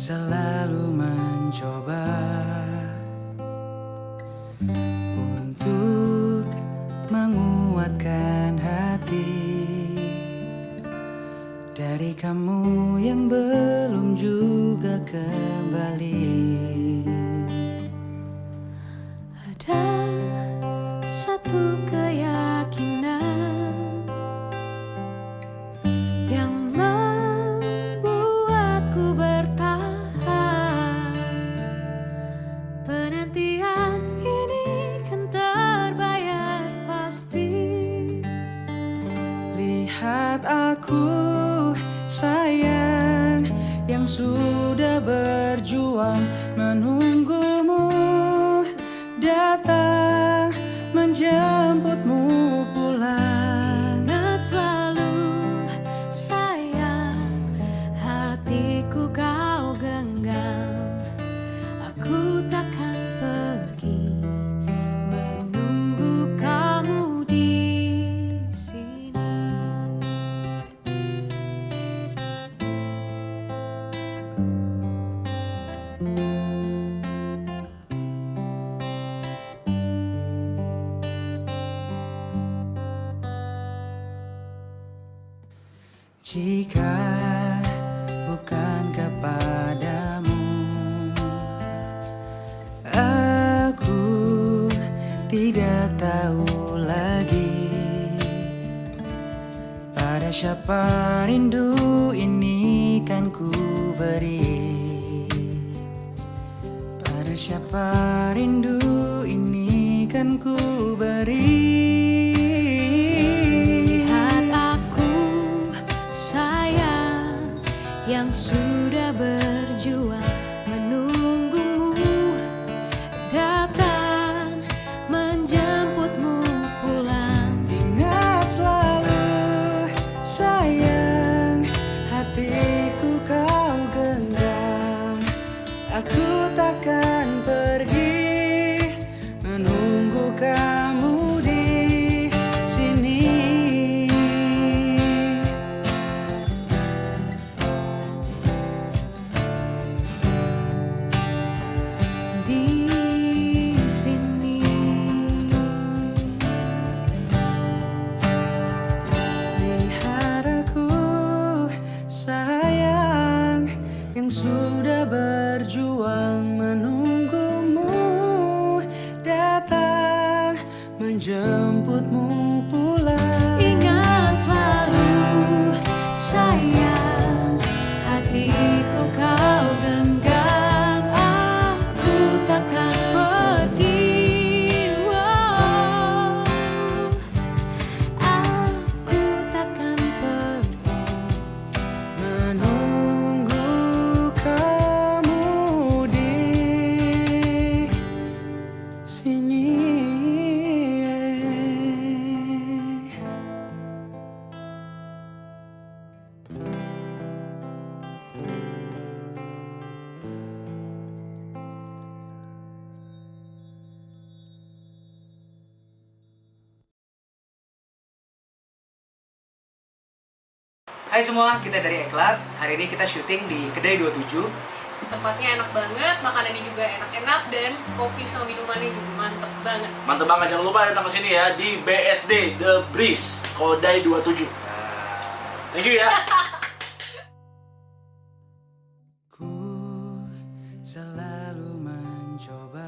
selalu mencoba untuk menguatkan hati dari kamu yang belum juga kembali. Ada satu keyakinan Lihat aku sayang yang sudah berjuang menunggumu datang menjemputmu Jika bukan kepadamu Aku tidak tahu lagi Pada siapa rindu ini kan ku beri. Pada siapa rindu ini kan ku beri yang sudah berjuang menunggumu datang menjemputmu. Hai semua, kita dari Eklat. Hari ini kita syuting di Kedai 27. tempatnya enak banget, makanannya juga enak-enak dan kopi sama minumannya juga mantep banget. Mantep banget, jangan lupa datang ke sini ya di BSD The Breeze Kodai 27. Thank you ya. Ku selalu mencoba